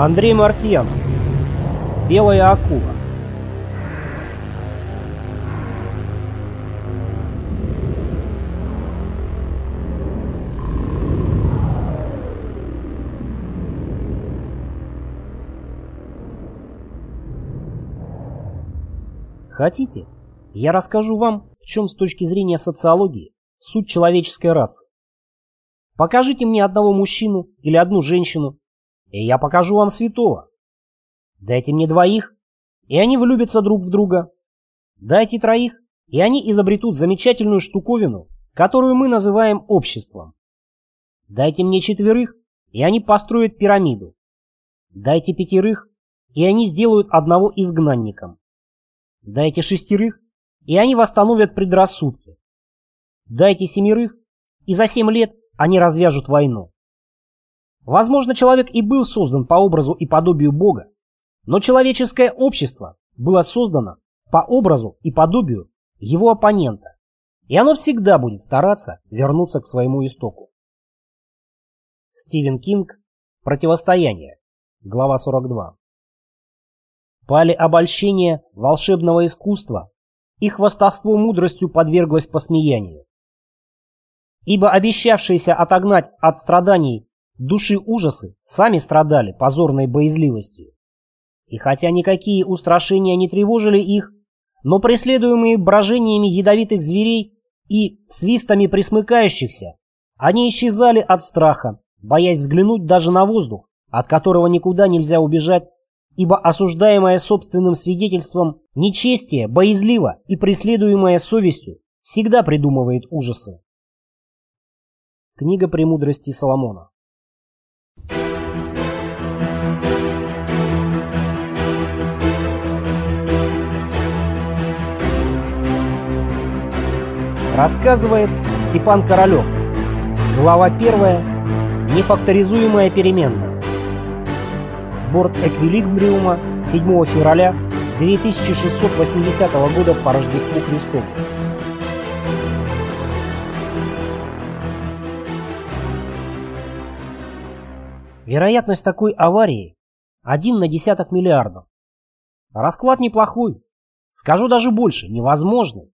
Андрей Мартьянов. Белая акула. Хотите, я расскажу вам, в чем с точки зрения социологии суть человеческой расы. Покажите мне одного мужчину или одну женщину, и я покажу вам святого. Дайте мне двоих, и они влюбятся друг в друга. Дайте троих, и они изобретут замечательную штуковину, которую мы называем обществом. Дайте мне четверых, и они построят пирамиду. Дайте пятерых, и они сделают одного изгнанником. Дайте шестерых, и они восстановят предрассудки. Дайте семерых, и за семь лет они развяжут войну. Возможно, человек и был создан по образу и подобию Бога, но человеческое общество было создано по образу и подобию его оппонента, и оно всегда будет стараться вернуться к своему истоку. Стивен Кинг «Противостояние», глава 42. Пали обольщения волшебного искусства, и хвастовство мудростью подверглось посмеянию. Ибо обещавшиеся отогнать от страданий души ужасы сами страдали позорной боязливостью. И хотя никакие устрашения не тревожили их, но преследуемые брожениями ядовитых зверей и свистами присмыкающихся, они исчезали от страха, боясь взглянуть даже на воздух, от которого никуда нельзя убежать ибо осуждаемое собственным свидетельством нечестие, боязливо и преследуемое совестью всегда придумывает ужасы. Книга премудрости Соломона Рассказывает Степан Королев. Глава 1. Нефакторизуемая переменная борт Эквилибриума 7 февраля 2680 года по Рождеству Христову. Вероятность такой аварии один на десяток миллиардов. Расклад неплохой. Скажу даже больше, невозможный.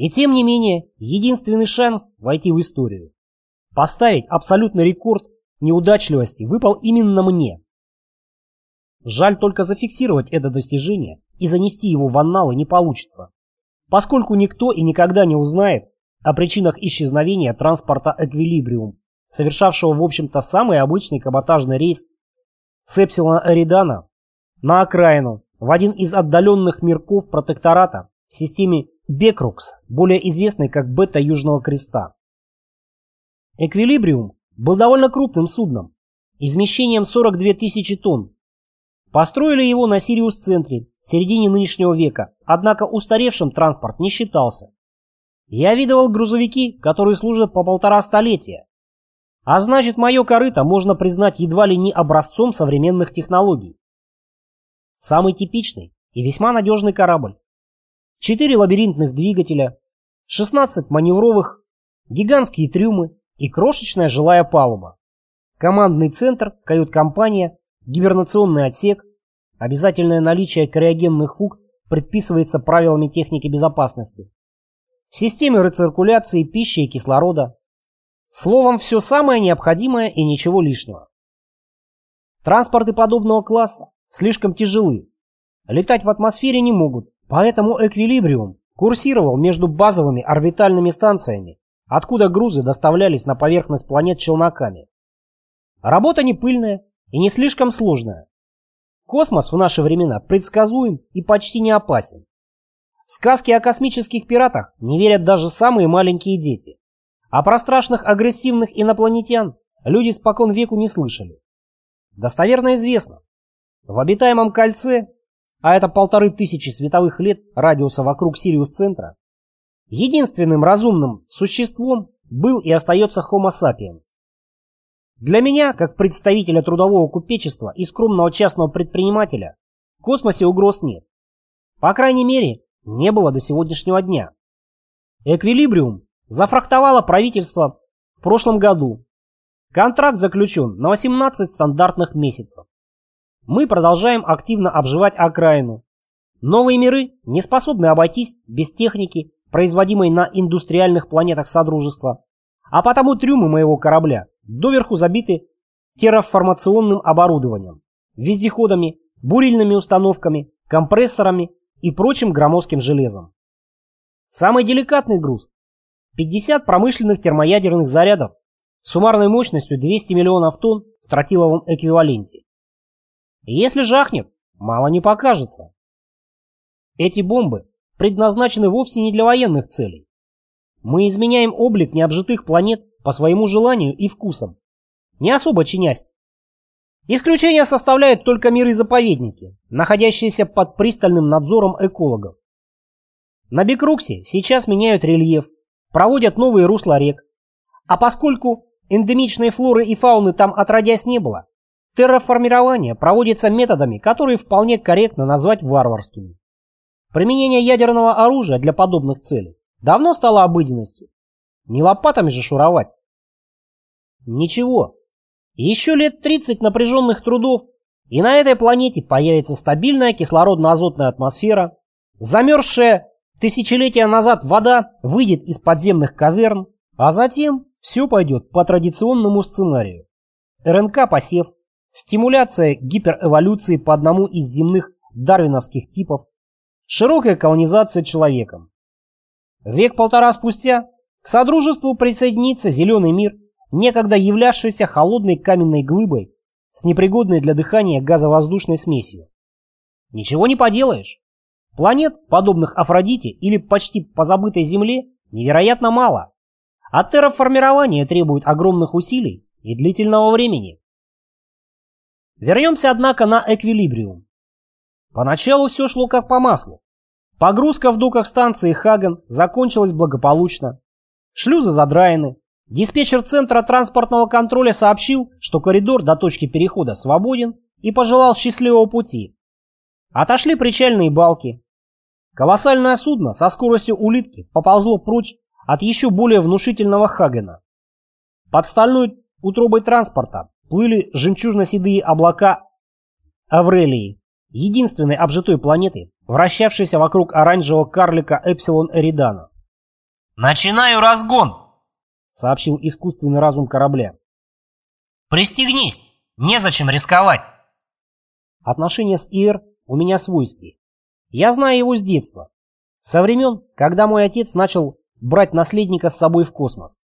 И тем не менее, единственный шанс войти в историю. Поставить абсолютный рекорд неудачливости выпал именно мне. Жаль только зафиксировать это достижение и занести его в анналы не получится, поскольку никто и никогда не узнает о причинах исчезновения транспорта «Эквилибриум», совершавшего, в общем-то, самый обычный каботажный рейс с Эпсилона Эридана на окраину, в один из отдаленных мирков протектората в системе Бекрукс, более известной как Бета Южного Креста. «Эквилибриум» был довольно крупным судном, измещением 42 тысячи тонн, Построили его на Сириус-центре в середине нынешнего века, однако устаревшим транспорт не считался. Я видывал грузовики, которые служат по полтора столетия. А значит, мое корыто можно признать едва ли не образцом современных технологий. Самый типичный и весьма надежный корабль. Четыре лабиринтных двигателя, 16 маневровых, гигантские трюмы и крошечная жилая палуба. Командный центр, кают-компания Гибернационный отсек, обязательное наличие криогенных фуг предписывается правилами техники безопасности. Системы рециркуляции пищи и кислорода. Словом, все самое необходимое и ничего лишнего. Транспорты подобного класса слишком тяжелы. Летать в атмосфере не могут, поэтому эквилибриум курсировал между базовыми орбитальными станциями, откуда грузы доставлялись на поверхность планет челноками. Работа не пыльная, и не слишком сложная. Космос в наши времена предсказуем и почти не опасен. Сказки о космических пиратах не верят даже самые маленькие дети. А про страшных агрессивных инопланетян люди спокон веку не слышали. Достоверно известно, в обитаемом кольце, а это полторы тысячи световых лет радиуса вокруг Сириус-центра, единственным разумным существом был и остается Homo sapiens. Для меня, как представителя трудового купечества и скромного частного предпринимателя, в космосе угроз нет. По крайней мере, не было до сегодняшнего дня. Эквилибриум зафрахтовало правительство в прошлом году. Контракт заключен на 18 стандартных месяцев. Мы продолжаем активно обживать окраину. Новые миры не способны обойтись без техники, производимой на индустриальных планетах Содружества, а потому трюмы моего корабля доверху забиты терраформационным оборудованием, вездеходами, бурильными установками, компрессорами и прочим громоздким железом. Самый деликатный груз – 50 промышленных термоядерных зарядов суммарной мощностью 200 миллионов тонн в тротиловом эквиваленте. Если жахнет, мало не покажется. Эти бомбы предназначены вовсе не для военных целей. Мы изменяем облик необжитых планет по своему желанию и вкусам, не особо чинясь. Исключение составляют только миры-заповедники, находящиеся под пристальным надзором экологов. На Бекруксе сейчас меняют рельеф, проводят новые русла рек. А поскольку эндемичной флоры и фауны там отродясь не было, терраформирование проводится методами, которые вполне корректно назвать варварскими. Применение ядерного оружия для подобных целей давно стало обыденностью. Не лопатами же шуровать. Ничего. Еще лет 30 напряженных трудов, и на этой планете появится стабильная кислородно-азотная атмосфера, замерзшая тысячелетия назад вода выйдет из подземных каверн, а затем все пойдет по традиционному сценарию. РНК-посев, стимуляция гиперэволюции по одному из земных дарвиновских типов, широкая колонизация человеком. Век-полтора спустя к Содружеству присоединится зеленый мир, некогда являвшийся холодной каменной глыбой с непригодной для дыхания газовоздушной смесью. Ничего не поделаешь. Планет, подобных Афродите или почти позабытой Земле, невероятно мало. А терраформирование требует огромных усилий и длительного времени. Вернемся, однако, на эквилибриум. Поначалу все шло как по маслу. Погрузка в доках станции Хаген закончилась благополучно. Шлюзы задраены. Диспетчер Центра транспортного контроля сообщил, что коридор до точки перехода свободен и пожелал счастливого пути. Отошли причальные балки. Колоссальное судно со скоростью улитки поползло прочь от еще более внушительного Хагена. Под стальной утробой транспорта плыли жемчужно-седые облака Аврелии, единственной обжитой планеты, вращавшейся вокруг оранжевого карлика Эпсилон Эридана. «Начинаю разгон!» — сообщил искусственный разум корабля. «Пристегнись! Незачем рисковать!» Отношения с Ир у меня свойские. Я знаю его с детства. Со времен, когда мой отец начал брать наследника с собой в космос.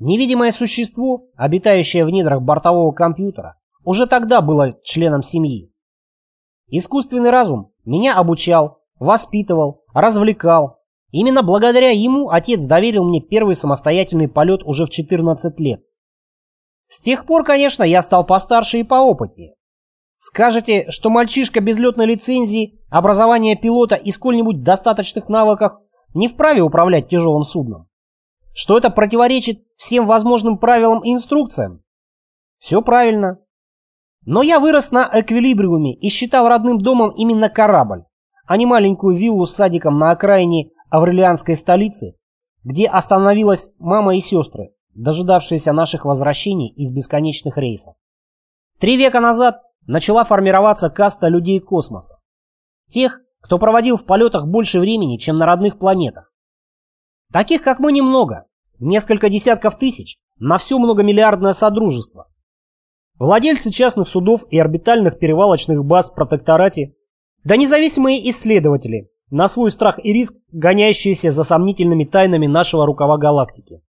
Невидимое существо, обитающее в недрах бортового компьютера, уже тогда было членом семьи. Искусственный разум меня обучал, воспитывал, развлекал. Именно благодаря ему отец доверил мне первый самостоятельный полет уже в 14 лет. С тех пор, конечно, я стал постарше и поопытнее. Скажете, что мальчишка без летной лицензии, образования пилота и сколь-нибудь достаточных навыков не вправе управлять тяжелым судном? Что это противоречит всем возможным правилам и инструкциям? Все правильно. Но я вырос на эквилибриуме и считал родным домом именно корабль, а не маленькую виллу с садиком на окраине Аврелианской столицы, где остановилась мама и сестры, дожидавшиеся наших возвращений из бесконечных рейсов. Три века назад начала формироваться каста людей космоса. Тех, кто проводил в полетах больше времени, чем на родных планетах. Таких, как мы, немного. Несколько десятков тысяч на все многомиллиардное содружество. Владельцы частных судов и орбитальных перевалочных баз в протекторате, да независимые исследователи, на свой страх и риск, гоняющиеся за сомнительными тайнами нашего рукава галактики.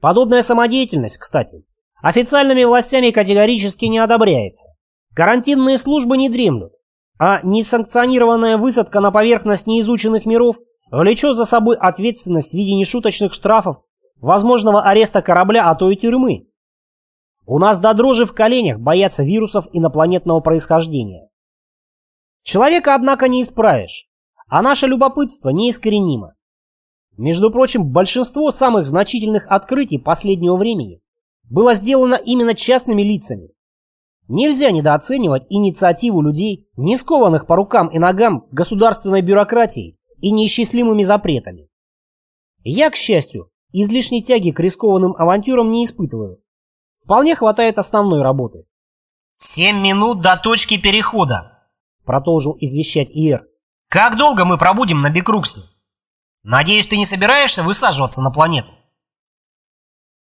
Подобная самодеятельность, кстати, официальными властями категорически не одобряется. Карантинные службы не дремлют, а несанкционированная высадка на поверхность неизученных миров влечет за собой ответственность в виде нешуточных штрафов, возможного ареста корабля, а то и тюрьмы. У нас до дрожи в коленях боятся вирусов инопланетного происхождения. Человека, однако, не исправишь, а наше любопытство неискоренимо. Между прочим, большинство самых значительных открытий последнего времени было сделано именно частными лицами, Нельзя недооценивать инициативу людей, не скованных по рукам и ногам государственной бюрократией и неисчислимыми запретами. Я, к счастью, излишней тяги к рискованным авантюрам не испытываю. Вполне хватает основной работы. «Семь минут до точки перехода», — продолжил извещать Иер. «Как долго мы пробудем на Бикруксе? Надеюсь, ты не собираешься высаживаться на планету?»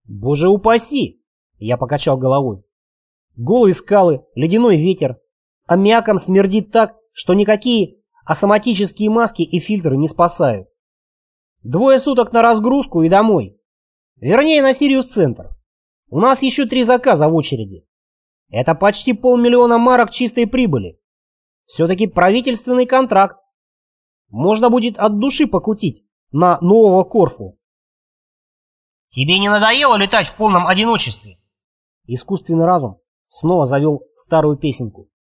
«Боже упаси!» — я покачал головой. «Голые скалы, ледяной ветер. Аммиаком смердит так, что никакие асоматические маски и фильтры не спасают. Двое суток на разгрузку и домой. Вернее, на Сириус-центр. У нас еще три заказа в очереди. Это почти полмиллиона марок чистой прибыли. Все-таки правительственный контракт. Можно будет от души покутить на нового Корфу. Тебе не надоело летать в полном одиночестве? Искусственный разум снова завел старую песенку.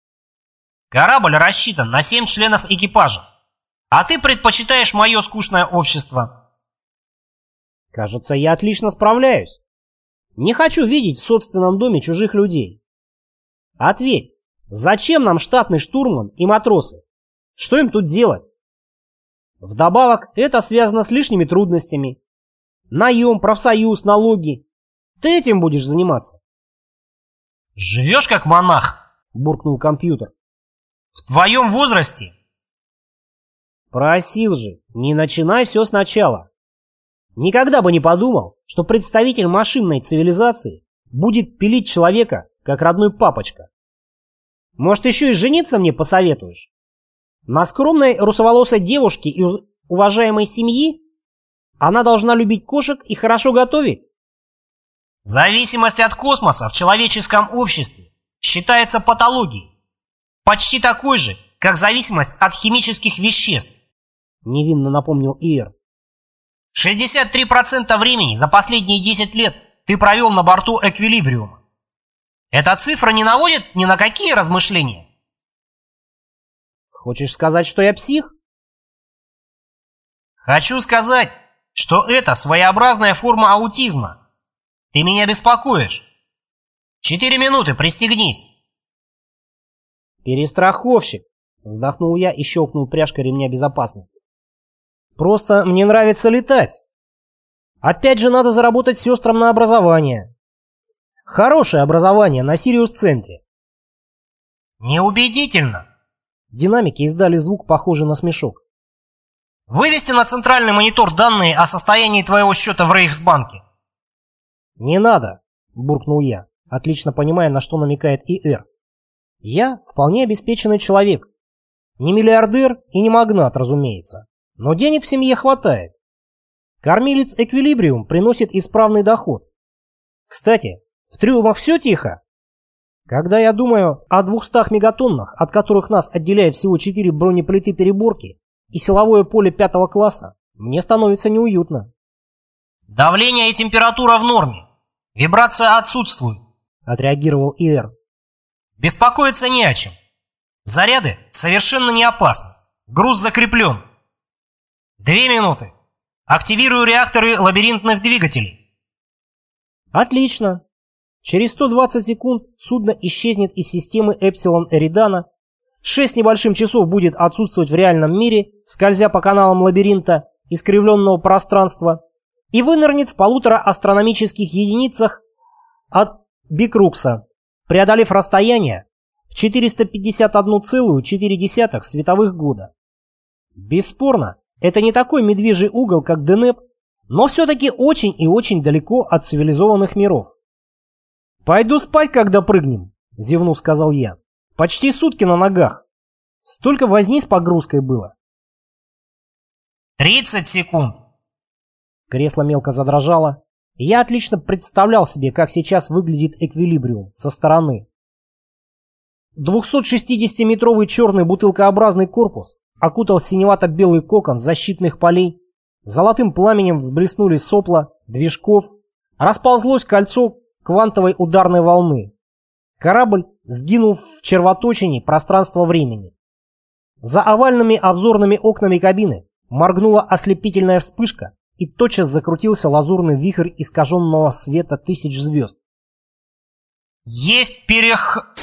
Корабль рассчитан на семь членов экипажа, а ты предпочитаешь мое скучное общество. Кажется, я отлично справляюсь. Не хочу видеть в собственном доме чужих людей. Ответь, зачем нам штатный штурман и матросы? Что им тут делать? Вдобавок, это связано с лишними трудностями. Наем, профсоюз, налоги. Ты этим будешь заниматься? Живешь как монах, буркнул компьютер. В твоем возрасте? Просил же, не начинай все сначала. Никогда бы не подумал, что представитель машинной цивилизации будет пилить человека, как родной папочка. Может, еще и жениться мне посоветуешь? На скромной русоволосой девушке из уважаемой семьи? Она должна любить кошек и хорошо готовить? Зависимость от космоса в человеческом обществе считается патологией почти такой же, как зависимость от химических веществ. Невинно напомнил Иер. 63% времени за последние 10 лет ты провел на борту Эквилибриума. Эта цифра не наводит ни на какие размышления? Хочешь сказать, что я псих? Хочу сказать, что это своеобразная форма аутизма. Ты меня беспокоишь. Четыре минуты, пристегнись. «Перестраховщик!» — вздохнул я и щелкнул пряжкой ремня безопасности. «Просто мне нравится летать. Опять же надо заработать сестрам на образование. Хорошее образование на Сириус-центре». «Неубедительно!» Динамики издали звук, похожий на смешок. «Вывести на центральный монитор данные о состоянии твоего счета в Рейхсбанке». «Не надо!» — буркнул я, отлично понимая, на что намекает ИР. Я вполне обеспеченный человек. Не миллиардер и не магнат, разумеется. Но денег в семье хватает. Кормилец Эквилибриум приносит исправный доход. Кстати, в трюмах все тихо. Когда я думаю о 200 мегатоннах, от которых нас отделяет всего 4 бронеплиты переборки и силовое поле пятого класса, мне становится неуютно. «Давление и температура в норме. Вибрация отсутствует», — отреагировал Ир. Беспокоиться не о чем. Заряды совершенно не опасны. Груз закреплен. Две минуты. Активирую реакторы лабиринтных двигателей. Отлично. Через 120 секунд судно исчезнет из системы Эпсилон Эридана, Шесть небольшим часов будет отсутствовать в реальном мире, скользя по каналам лабиринта искривленного пространства, и вынырнет в полутора астрономических единицах от Бикрукса, преодолев расстояние в 451,4 световых года. Бесспорно, это не такой медвежий угол, как Денеп, но все-таки очень и очень далеко от цивилизованных миров. «Пойду спать, когда прыгнем», — зевнув, сказал я. «Почти сутки на ногах. Столько возни с погрузкой было». «Тридцать секунд». Кресло мелко задрожало, я отлично представлял себе, как сейчас выглядит эквилибриум со стороны. 260-метровый черный бутылкообразный корпус окутал синевато-белый кокон защитных полей, золотым пламенем взблеснули сопла, движков, расползлось кольцо квантовой ударной волны. Корабль сгинул в червоточине пространства-времени. За овальными обзорными окнами кабины моргнула ослепительная вспышка, и тотчас закрутился лазурный вихрь искаженного света тысяч звезд. «Есть перех...»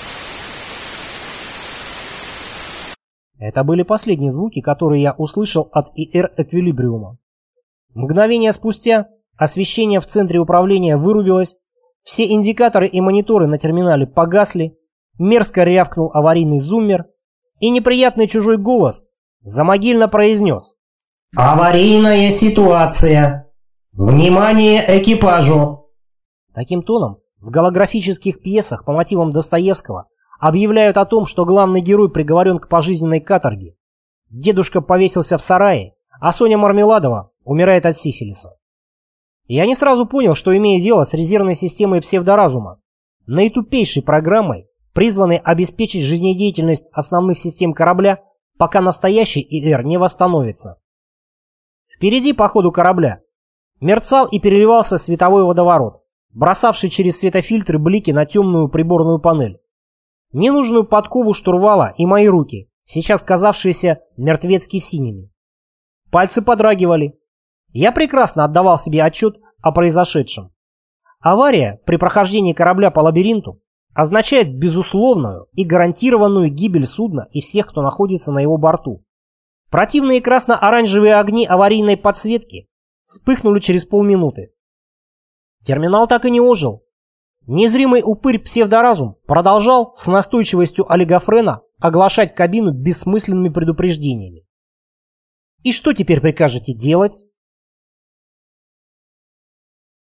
Это были последние звуки, которые я услышал от ИР Эквилибриума. Мгновение спустя освещение в центре управления вырубилось, все индикаторы и мониторы на терминале погасли, мерзко рявкнул аварийный зуммер, и неприятный чужой голос замогильно произнес. «Аварийная ситуация! Внимание экипажу!» Таким тоном в голографических пьесах по мотивам Достоевского объявляют о том, что главный герой приговорен к пожизненной каторге. Дедушка повесился в сарае, а Соня Мармеладова умирает от сифилиса. Я не сразу понял, что имею дело с резервной системой псевдоразума, наитупейшей программой, призванной обеспечить жизнедеятельность основных систем корабля, пока настоящий ИР не восстановится. Впереди по ходу корабля мерцал и переливался световой водоворот, бросавший через светофильтры блики на темную приборную панель. Ненужную подкову штурвала и мои руки, сейчас казавшиеся мертвецки синими. Пальцы подрагивали. Я прекрасно отдавал себе отчет о произошедшем. Авария при прохождении корабля по лабиринту означает безусловную и гарантированную гибель судна и всех, кто находится на его борту. Противные красно-оранжевые огни аварийной подсветки вспыхнули через полминуты. Терминал так и не ожил. Незримый упырь псевдоразум продолжал с настойчивостью олигофрена оглашать кабину бессмысленными предупреждениями. «И что теперь прикажете делать?»